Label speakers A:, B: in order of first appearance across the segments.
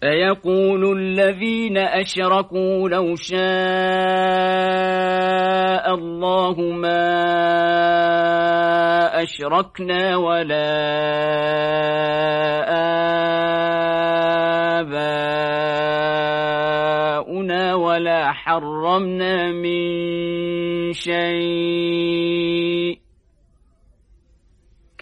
A: فيقول الذين أشركوا لو شاء الله ما أشركنا ولا آباؤنا ولا حرمنا من شيء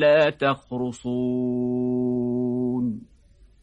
A: إلا تخرصون